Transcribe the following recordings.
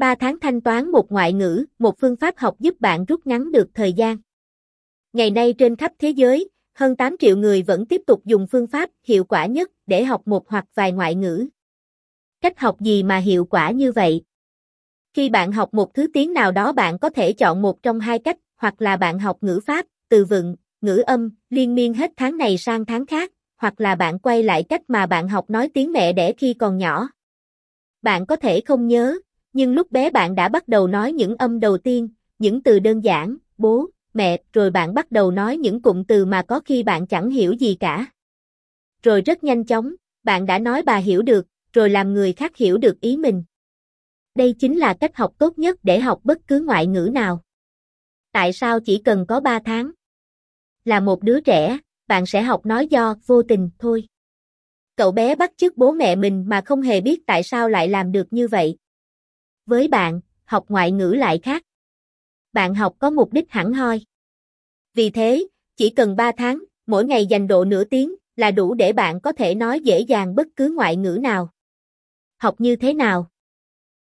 3 tháng thanh toán một ngoại ngữ, một phương pháp học giúp bạn rút ngắn được thời gian. Ngày nay trên khắp thế giới, hơn 8 triệu người vẫn tiếp tục dùng phương pháp hiệu quả nhất để học một hoặc vài ngoại ngữ. Cách học gì mà hiệu quả như vậy? Khi bạn học một thứ tiếng nào đó bạn có thể chọn một trong hai cách, hoặc là bạn học ngữ pháp, từ vựng, ngữ âm, liên miên hết tháng này sang tháng khác, hoặc là bạn quay lại cách mà bạn học nói tiếng mẹ đẻ khi còn nhỏ. Bạn có thể không nhớ, nhưng lúc bé bạn đã bắt đầu nói những âm đầu tiên, những từ đơn giản, bố, mẹ, rồi bạn bắt đầu nói những cụm từ mà có khi bạn chẳng hiểu gì cả. Rồi rất nhanh chóng, bạn đã nói bà hiểu được, rồi làm người khác hiểu được ý mình. Đây chính là cách học tốt nhất để học bất cứ ngoại ngữ nào. Tại sao chỉ cần có 3 tháng? Là một đứa trẻ, bạn sẽ học nói do vô tình thôi. Cậu bé bắt chước bố mẹ mình mà không hề biết tại sao lại làm được như vậy. Với bạn, học ngoại ngữ lại khác. Bạn học có mục đích hẳn hoi. Vì thế, chỉ cần 3 tháng, mỗi ngày dành độ nửa tiếng là đủ để bạn có thể nói dễ dàng bất cứ ngoại ngữ nào. Học như thế nào?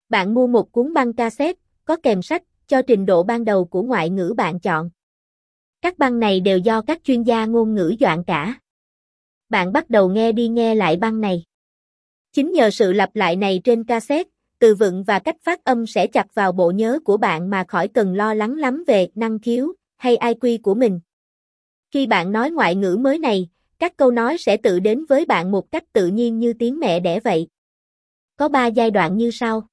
Bạn mua một cuốn băng cassette, có kèm sách, cho trình độ ban đầu của ngoại ngữ bạn chọn. Các băng này đều do các chuyên gia ngôn ngữ soạn cả. Bạn bắt đầu nghe đi nghe lại băng này. Chính nhờ sự lặp lại này trên cassette, từ vựng và cách phát âm sẽ chặt vào bộ nhớ của bạn mà khỏi cần lo lắng lắm về năng khiếu hay IQ của mình. Khi bạn nói ngoại ngữ mới này, các câu nói sẽ tự đến với bạn một cách tự nhiên như tiếng mẹ đẻ vậy. Có 3 giai đoạn như sau.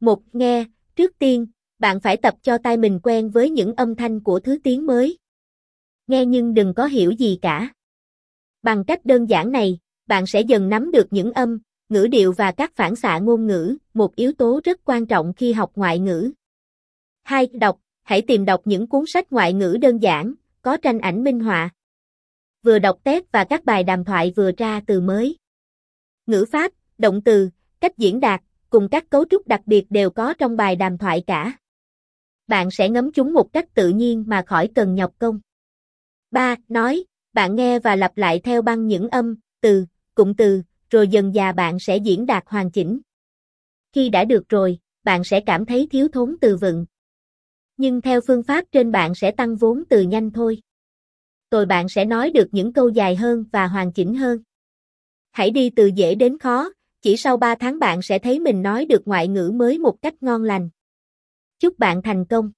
Một, nghe, trước tiên, bạn phải tập cho tai mình quen với những âm thanh của thứ tiếng mới. Nghe nhưng đừng có hiểu gì cả. Bằng cách đơn giản này, bạn sẽ dần nắm được những âm, ngữ điệu và các phản xạ ngôn ngữ, một yếu tố rất quan trọng khi học ngoại ngữ. 2. Đọc, hãy tìm đọc những cuốn sách ngoại ngữ đơn giản, có tranh ảnh minh họa. Vừa đọc test và các bài đàm thoại vừa ra từ mới. Ngữ pháp, động từ, cách diễn đạt, cùng các cấu trúc đặc biệt đều có trong bài đàm thoại cả. Bạn sẽ ngấm chúng một cách tự nhiên mà khỏi cần nhọc công. 3. Nói, bạn nghe và lặp lại theo băng những âm, từ, cụm từ, rồi dần dà bạn sẽ diễn đạt hoàn chỉnh. Khi đã được rồi, bạn sẽ cảm thấy thiếu thốn từ vựng. Nhưng theo phương pháp trên bạn sẽ tăng vốn từ nhanh thôi. Rồi bạn sẽ nói được những câu dài hơn và hoàn chỉnh hơn. Hãy đi từ dễ đến khó, chỉ sau 3 tháng bạn sẽ thấy mình nói được ngoại ngữ mới một cách ngon lành. Chúc bạn thành công!